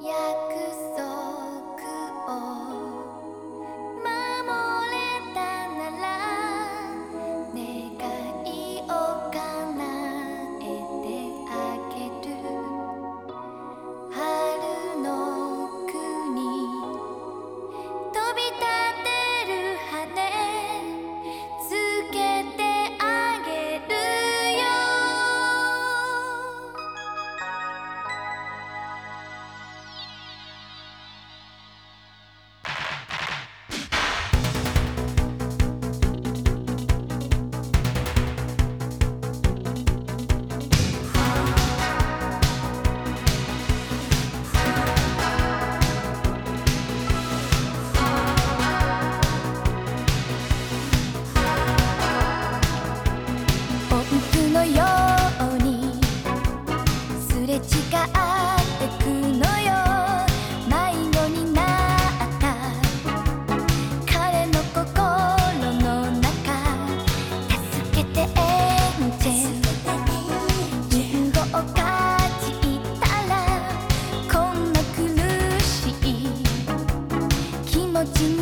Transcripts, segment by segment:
約 noches.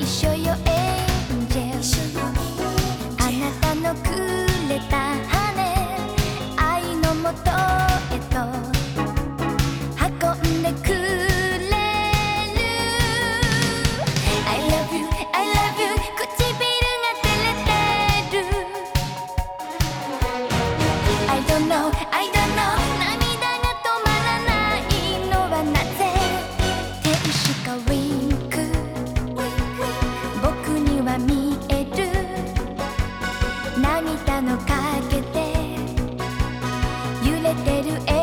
一緒よエンジェル。あなたのくれた羽愛のもとへと。運んでくれる。I love you, I love you 唇が照れてる。I don't know, I don't know れてる笑